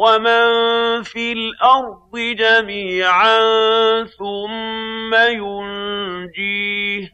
وَمَن فِي الْأَرْضِ جَمِيعًا ثُمَّ يُنجِيهِ